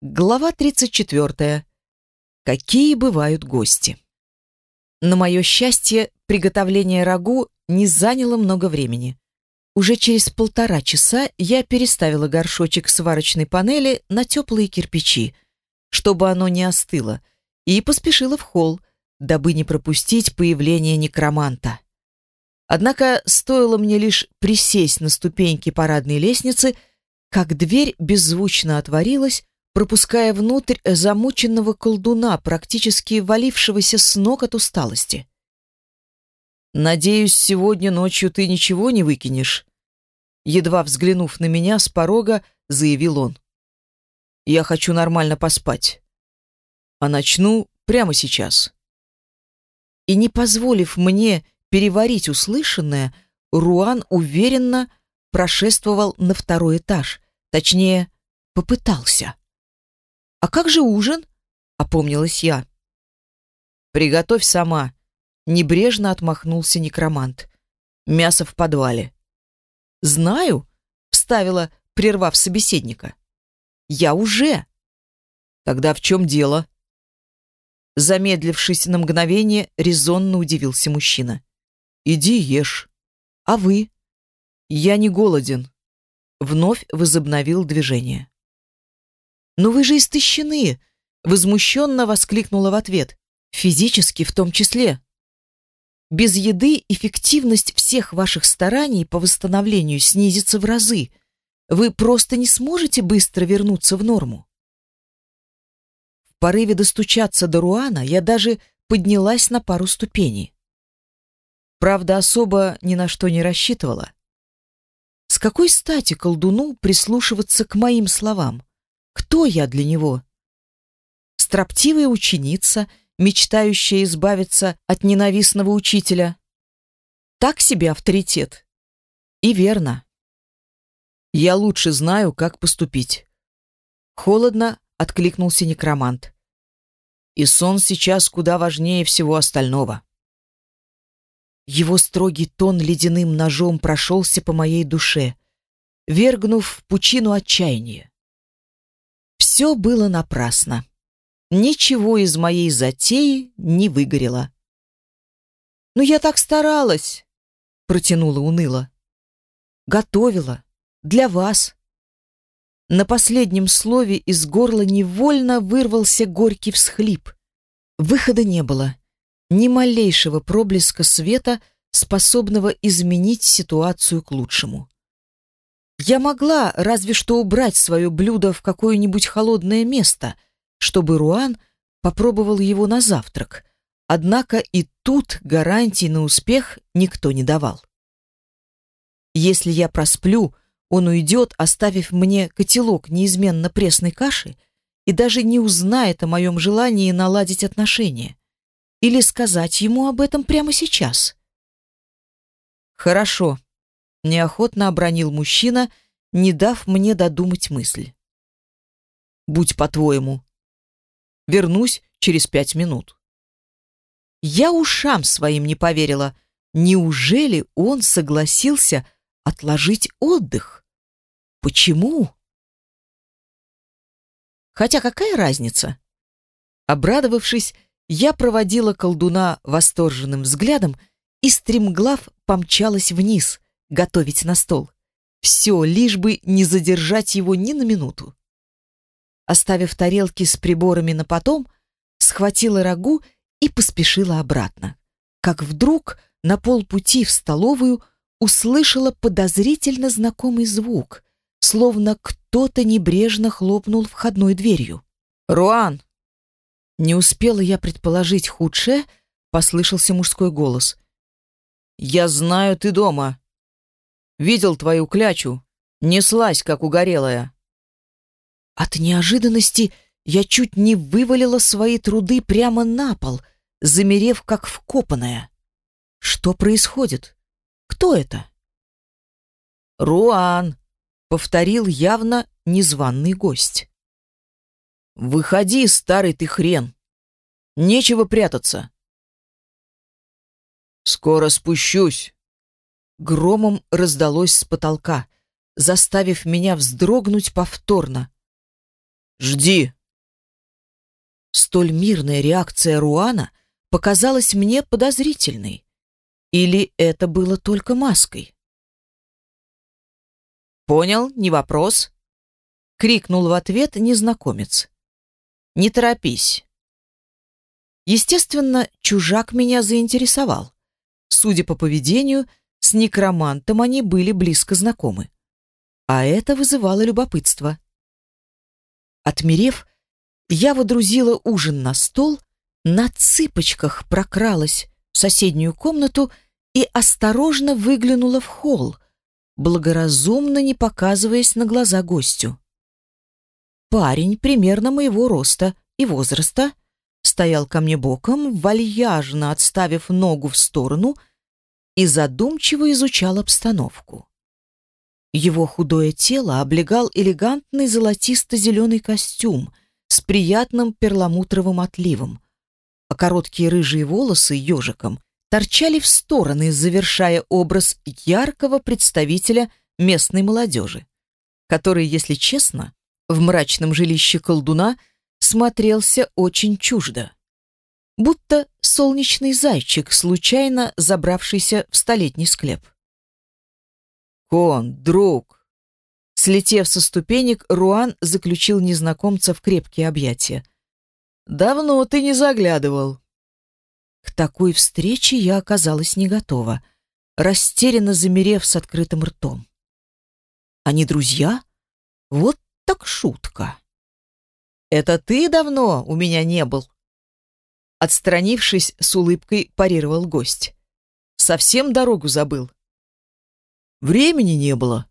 Глава 34. Какие бывают гости. На мое счастье, приготовление рагу не заняло много времени. Уже через полтора часа я переставила горшочек сварочной панели на теплые кирпичи, чтобы оно не остыло, и поспешила в холл, дабы не пропустить появление некроманта. Однако стоило мне лишь присесть на ступеньки парадной лестницы, как дверь беззвучно отворилась, пропуская внутрь замученного колдуна, практически валившегося с ног от усталости. «Надеюсь, сегодня ночью ты ничего не выкинешь?» Едва взглянув на меня с порога, заявил он. «Я хочу нормально поспать. А начну прямо сейчас». И не позволив мне переварить услышанное, Руан уверенно прошествовал на второй этаж, точнее, попытался. «А как же ужин?» — опомнилась я. «Приготовь сама», — небрежно отмахнулся некромант. «Мясо в подвале». «Знаю», — вставила, прервав собеседника. «Я уже». «Тогда в чем дело?» Замедлившись на мгновение, резонно удивился мужчина. «Иди ешь». «А вы?» «Я не голоден». Вновь возобновил движение. «Но вы же истощены!» — возмущенно воскликнула в ответ. «Физически в том числе. Без еды эффективность всех ваших стараний по восстановлению снизится в разы. Вы просто не сможете быстро вернуться в норму». В порыве достучаться до Руана я даже поднялась на пару ступеней. Правда, особо ни на что не рассчитывала. С какой стати колдуну прислушиваться к моим словам? Кто я для него? Строптивая ученица, мечтающая избавиться от ненавистного учителя. Так себе авторитет. И верно. Я лучше знаю, как поступить. Холодно откликнулся некромант. И сон сейчас куда важнее всего остального. Его строгий тон ледяным ножом прошелся по моей душе, вергнув в пучину отчаяния. Все было напрасно. Ничего из моей затеи не выгорело. «Но я так старалась!» — протянула уныло. «Готовила. Для вас». На последнем слове из горла невольно вырвался горький всхлип. Выхода не было. Ни малейшего проблеска света, способного изменить ситуацию к лучшему. Я могла разве что убрать свое блюдо в какое-нибудь холодное место, чтобы Руан попробовал его на завтрак. Однако и тут гарантий на успех никто не давал. Если я просплю, он уйдет, оставив мне котелок неизменно пресной каши и даже не узнает о моем желании наладить отношения. Или сказать ему об этом прямо сейчас. Хорошо, неохотно обронил мужчина, не дав мне додумать мысль. Будь по-твоему. Вернусь через пять минут. Я ушам своим не поверила. Неужели он согласился отложить отдых? Почему? Хотя какая разница? Обрадовавшись, я проводила колдуна восторженным взглядом и стремглав помчалась вниз, готовить на стол. Все, лишь бы не задержать его ни на минуту. Оставив тарелки с приборами на потом, схватила рагу и поспешила обратно. Как вдруг на полпути в столовую услышала подозрительно знакомый звук, словно кто-то небрежно хлопнул входной дверью. «Руан!» Не успела я предположить худшее, послышался мужской голос. «Я знаю, ты дома. Видел твою клячу. Неслась, как угорелая». От неожиданности я чуть не вывалила свои труды прямо на пол, замерев как вкопанная. Что происходит? Кто это? «Руан», — повторил явно незваный гость. «Выходи, старый ты хрен! Нечего прятаться!» «Скоро спущусь!» Громом раздалось с потолка, заставив меня вздрогнуть повторно. Жди!» Столь мирная реакция Руана показалась мне подозрительной. Или это было только маской? «Понял, не вопрос», — крикнул в ответ незнакомец. «Не торопись». Естественно, чужак меня заинтересовал. Судя по поведению, с некромантом они были близко знакомы. А это вызывало любопытство. Отмерев, я водрузила ужин на стол, на цыпочках прокралась в соседнюю комнату и осторожно выглянула в холл, благоразумно не показываясь на глаза гостю. Парень примерно моего роста и возраста стоял ко мне боком, вальяжно отставив ногу в сторону и задумчиво изучал обстановку. Его худое тело облегал элегантный золотисто-зеленый костюм с приятным перламутровым отливом, а короткие рыжие волосы ежиком торчали в стороны, завершая образ яркого представителя местной молодежи, который, если честно, в мрачном жилище колдуна смотрелся очень чуждо. Будто солнечный зайчик, случайно забравшийся в столетний склеп. «Кон, друг!» Слетев со ступенек, Руан заключил незнакомца в крепкие объятия. «Давно ты не заглядывал». К такой встрече я оказалась не готова, растерянно замерев с открытым ртом. Они друзья? Вот так шутка. Это ты давно у меня не был? Отстранившись с улыбкой, парировал гость. Совсем дорогу забыл. Времени не было.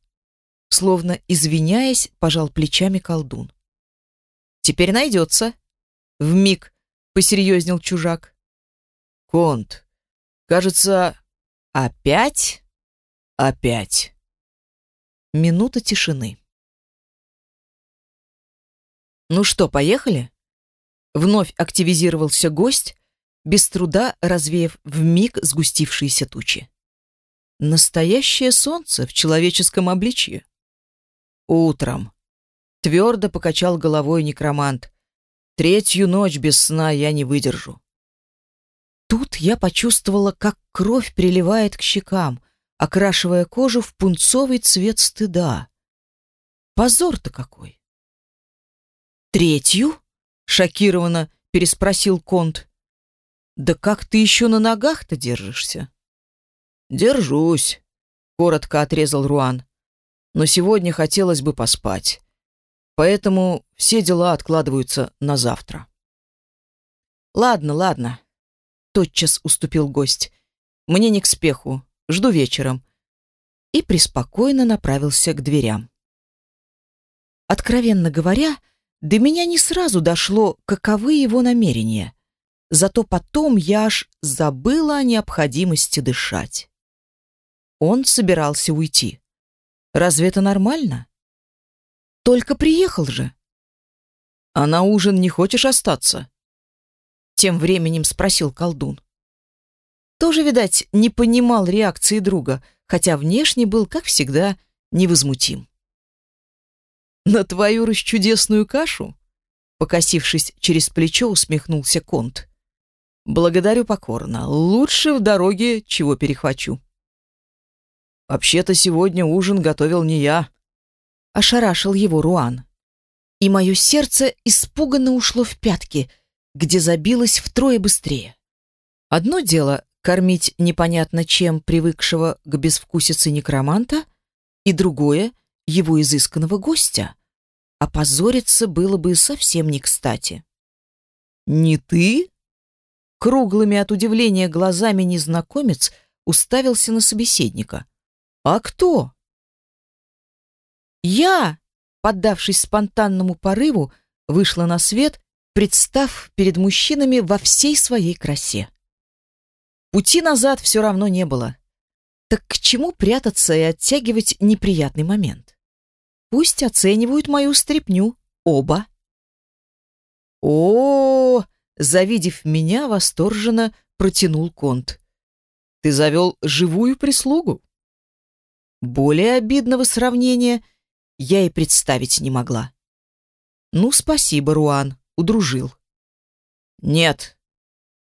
Словно извиняясь, пожал плечами колдун. Теперь найдется. Вмиг посерьезнел чужак. Конт, кажется, опять? Опять. Минута тишины. Ну что, поехали? Вновь активизировался гость, без труда развеяв в миг сгустившиеся тучи. Настоящее солнце в человеческом обличье. Утром. Твердо покачал головой некромант. Третью ночь без сна я не выдержу. Тут я почувствовала, как кровь приливает к щекам, окрашивая кожу в пунцовый цвет стыда. Позор-то какой! «Третью?» — шокированно переспросил Конт. «Да как ты еще на ногах-то держишься?» «Держусь», — коротко отрезал Руан. «Но сегодня хотелось бы поспать. Поэтому все дела откладываются на завтра». «Ладно, ладно», — тотчас уступил гость. «Мне не к спеху. Жду вечером». И преспокойно направился к дверям. Откровенно говоря, — до меня не сразу дошло, каковы его намерения. Зато потом я аж забыла о необходимости дышать. Он собирался уйти. Разве это нормально? Только приехал же. А на ужин не хочешь остаться? Тем временем спросил колдун. Тоже, видать, не понимал реакции друга, хотя внешне был, как всегда, невозмутим. «На твою расчудесную кашу?» Покосившись через плечо, усмехнулся Конт. «Благодарю покорно. Лучше в дороге чего перехвачу». «Вообще-то сегодня ужин готовил не я», — ошарашил его Руан. И мое сердце испуганно ушло в пятки, где забилось втрое быстрее. Одно дело — кормить непонятно чем привыкшего к безвкусице некроманта, и другое — его изысканного гостя. Опозориться было бы совсем не кстати. «Не ты?» Круглыми от удивления глазами незнакомец уставился на собеседника. «А кто?» «Я!» Поддавшись спонтанному порыву, вышла на свет, представ перед мужчинами во всей своей красе. Пути назад все равно не было. Так к чему прятаться и оттягивать неприятный момент? Пусть оценивают мою стряпню. Оба. О, завидев меня, восторженно протянул Конт. Ты завел живую прислугу? Более обидного сравнения я и представить не могла. Ну, спасибо, Руан, удружил. Нет.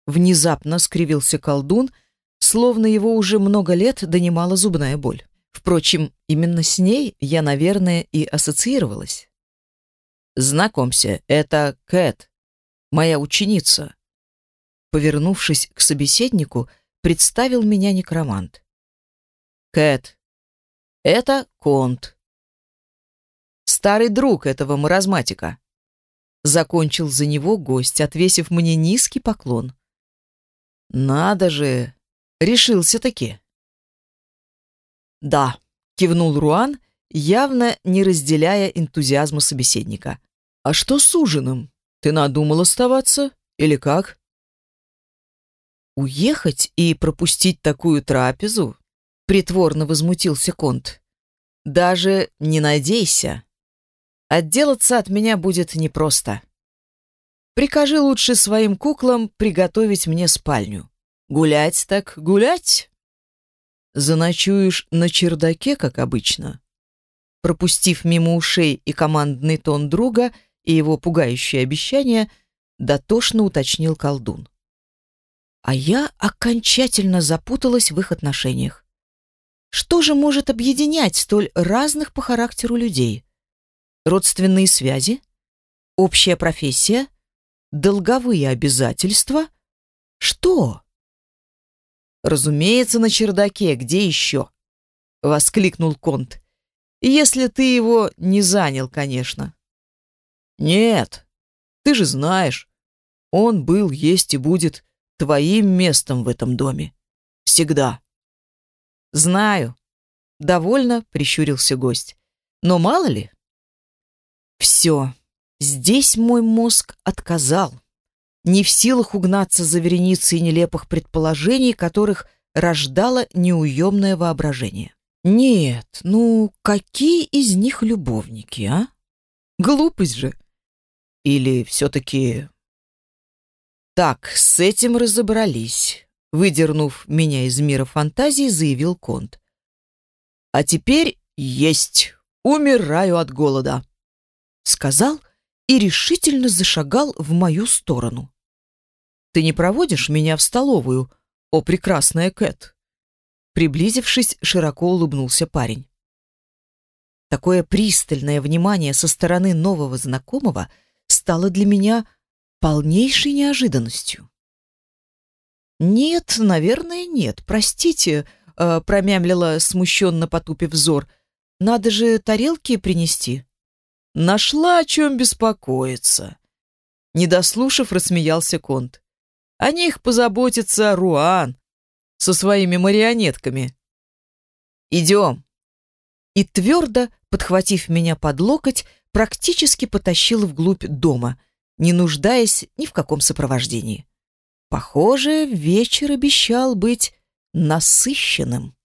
Внезапно скривился колдун, словно его уже много лет донимала зубная боль. Впрочем, именно с ней я, наверное, и ассоциировалась. Знакомься, это Кэт, моя ученица. Повернувшись к собеседнику, представил меня некромант. Кэт, это Конт. Старый друг этого маразматика. Закончил за него гость, отвесив мне низкий поклон. Надо же, решился-таки. Да, кивнул Руан, явно не разделяя энтузиазма собеседника. А что с ужином? Ты надумал оставаться или как? Уехать и пропустить такую трапезу? Притворно возмутился Конт. Даже не надейся. Отделаться от меня будет непросто. Прикажи лучше своим куклам приготовить мне спальню. Гулять так гулять. Заночуешь на чердаке, как обычно. Пропустив мимо ушей и командный тон друга, и его пугающее обещание, дотошно уточнил колдун. А я окончательно запуталась в их отношениях. Что же может объединять столь разных по характеру людей? Родственные связи? Общая профессия? Долговые обязательства? Что? Разумеется, на чердаке, где еще? Воскликнул Конт. Если ты его не занял, конечно. Нет, ты же знаешь, он был, есть и будет твоим местом в этом доме. Всегда. Знаю. Довольно прищурился гость. Но мало ли? Все. Здесь мой мозг отказал. Не в силах угнаться за вереницей нелепых предположений, которых рождало неуемное воображение. Нет, ну какие из них любовники, а? Глупость же. Или все-таки... Так, с этим разобрались. Выдернув меня из мира фантазии, заявил Конт. «А теперь есть! Умираю от голода!» Сказал и решительно зашагал в мою сторону. «Ты не проводишь меня в столовую, о прекрасная Кэт?» Приблизившись, широко улыбнулся парень. Такое пристальное внимание со стороны нового знакомого стало для меня полнейшей неожиданностью. «Нет, наверное, нет. Простите», э, — промямлила, смущенно потупив взор. «Надо же тарелки принести». «Нашла о чем беспокоиться». Не дослушав, рассмеялся Конт. «О них позаботится Руан со своими марионетками». «Идем». И твердо, подхватив меня под локоть, практически потащил вглубь дома, не нуждаясь ни в каком сопровождении. Похоже, вечер обещал быть насыщенным.